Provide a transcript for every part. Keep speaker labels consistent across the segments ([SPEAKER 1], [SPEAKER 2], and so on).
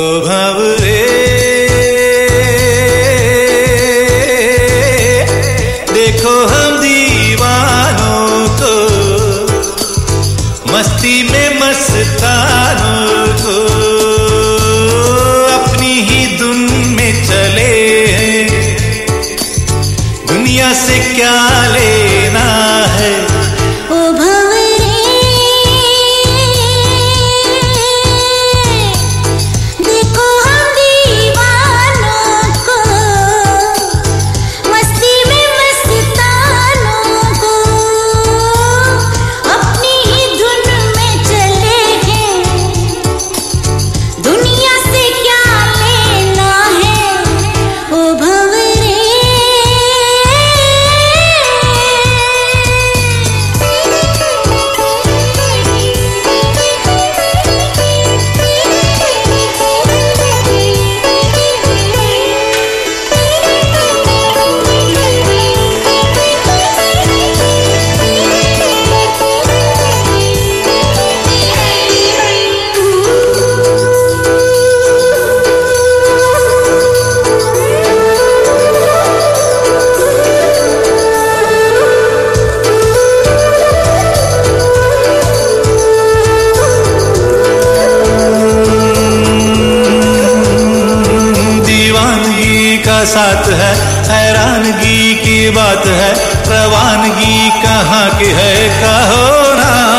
[SPEAKER 1] तो भवरे। देखो हम दीवानों को, मस्ती में मस्तानों को। अपनी ही धुन में चले दुनिया से क्या
[SPEAKER 2] ले का साथ है हैरानगी की बात है रवानगी कहाँ की है कहो ना।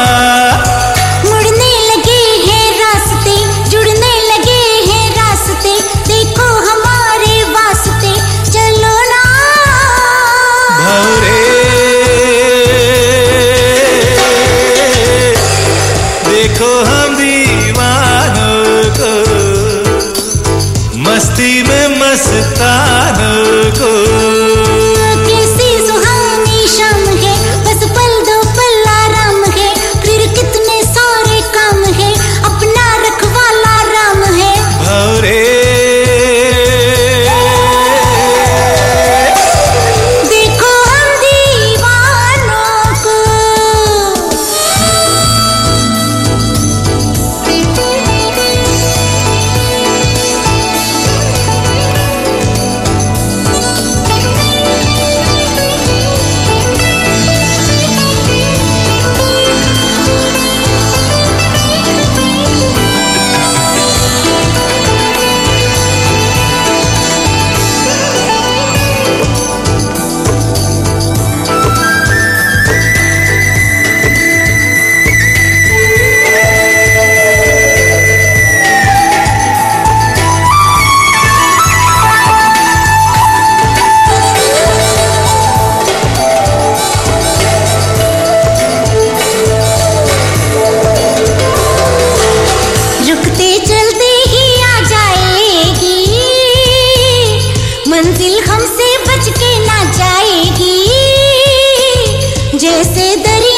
[SPEAKER 2] से दरिया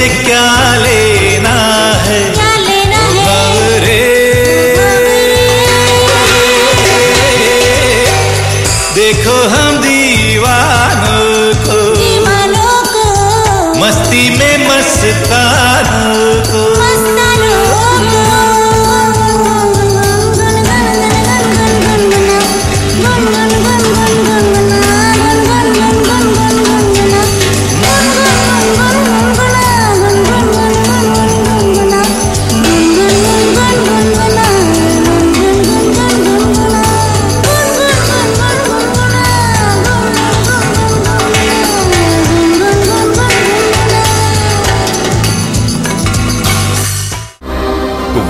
[SPEAKER 2] मुझसे
[SPEAKER 1] क्या लेना है?
[SPEAKER 2] देखो हम दीवानों को।
[SPEAKER 1] दीवानों को।
[SPEAKER 2] मस्ती में मस्तानों को।
[SPEAKER 1] मस्तानों